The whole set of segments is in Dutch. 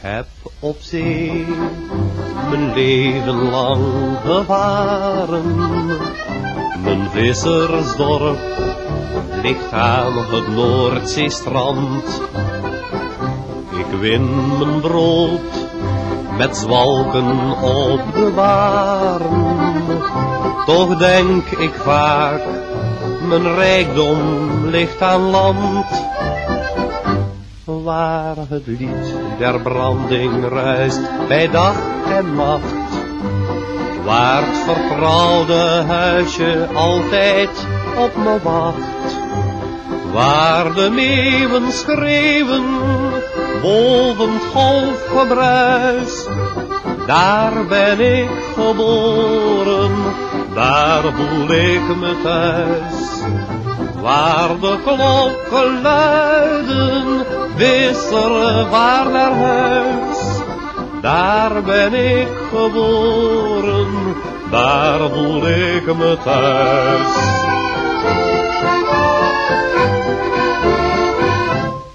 heb op zee mijn leven lang gevaren. Mijn vissersdorp ligt aan het Noordzeestrand. Ik win mijn brood met zwalken op de waren. Toch denk ik vaak, mijn rijkdom ligt aan land waar het lied der branding ruist bij dag en nacht. Waar het vertrouwde huisje altijd op me wacht. Waar de meeuwen schreeuwen boven het golfgebruis. Daar ben ik geboren, daar voel ik me thuis. Waar de klokken luiden, wisselen waar naar huis. Daar ben ik geboren, daar voel ik me thuis.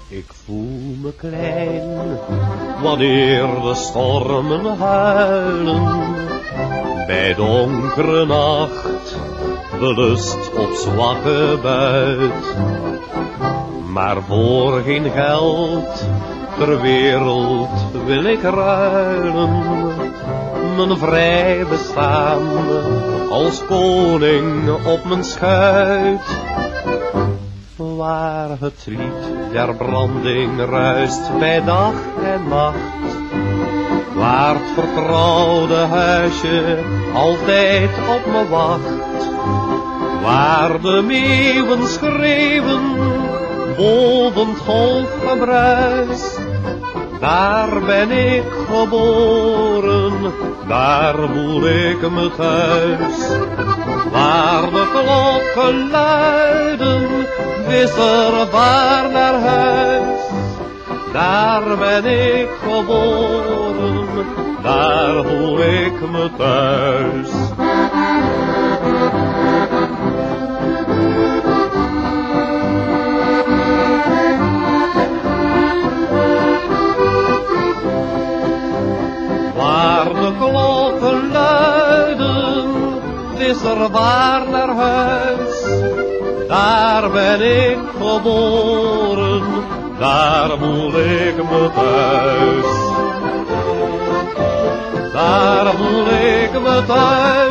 Ik voel me klein, wanneer de stormen huilen. Bij donkere nacht, de lust op zwakke buit. Maar voor geen geld ter wereld wil ik ruilen. Mijn vrij bestaan als koning op mijn schuit. Waar het lied der branding ruist bij dag en nacht. Waar het vertrouwde huisje altijd op me wacht. Waar de meeuwen schreeuwen het golfgebruis. Daar ben ik geboren, daar voel ik me thuis. Waar de klokken luiden, wisselen waar naar huis. Daar ben ik geboren, daar voel ik me thuis. Waar de klokken luiden, is er waar naar huis. Daar ben ik geboren, daar voel ik me thuis. Daar voel ik me thuis,